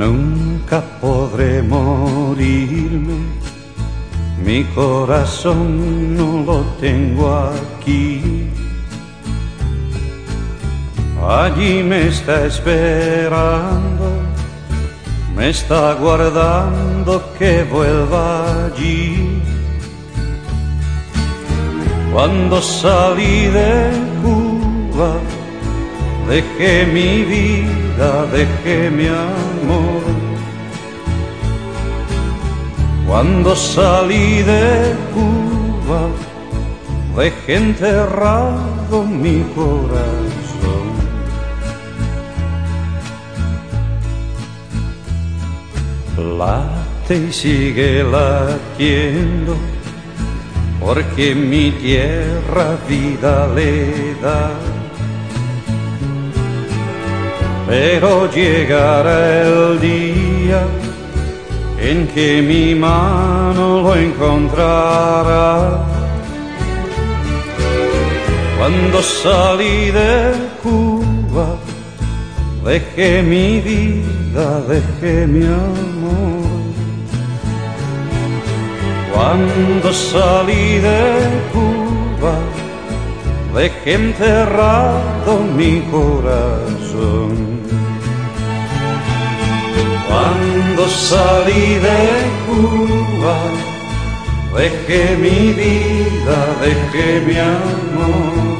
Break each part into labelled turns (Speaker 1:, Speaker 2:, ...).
Speaker 1: Nunca podré morirme, mi corazón no lo tengo aquí. Allí me está esperando, me está guardando que vuelva allí. Cuando salí de Cuba, dejé mi vida, dejé mi amor. Cuando salí de Cuba, dejé enterrado mi corazón. Late y sigue latiendo, porque mi tierra vida le da pero llegará el día en que mi mano lo encontrará. Cuando salí de Cuba, dejé mi vida, dejé mi amor. Cuando salí de Cuba, dejé enterrado mi corazón. Cuando salí de Cuba, dejé mi vida, dejé mi amor.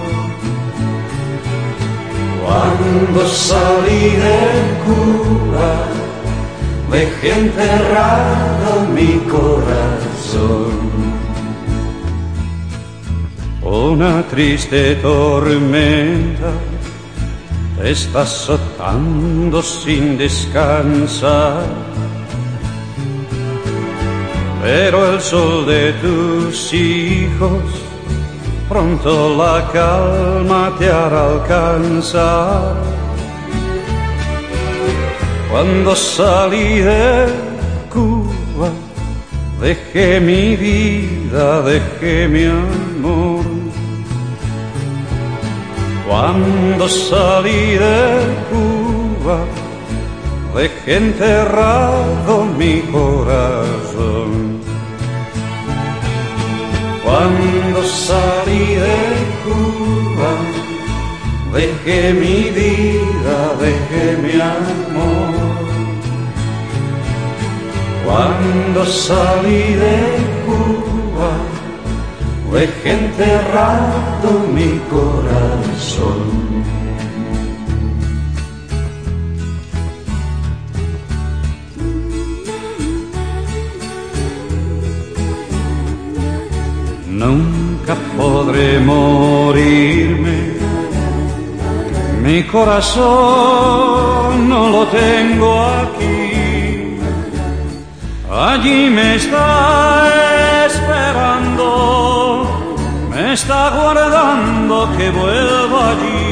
Speaker 1: Cuando salí de Cuba, dejé enterrado mi corazón. Una triste tormenta te está azotando sin descansar. Pero el sol de tus hijos pronto la calma te hará alcanzar. Cuando salí de Cuba, dejé mi vida, dejé mi amor. Cuando salí de Cuba, dejé enterrado mi corazón. Cuando salí de Cuba, dejé mi vida, dejé mi amor. Cuando salí de Cuba, dejé enterrado mi corazón. Nunca podré morirme, mi corazón no lo tengo aquí. Allí me está esperando, me está guardando que vuelva allí.